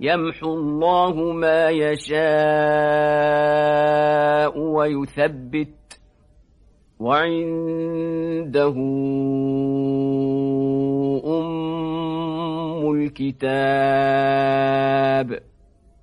يمحو الله ما يشاء ويثبت وعنده أم الكتاب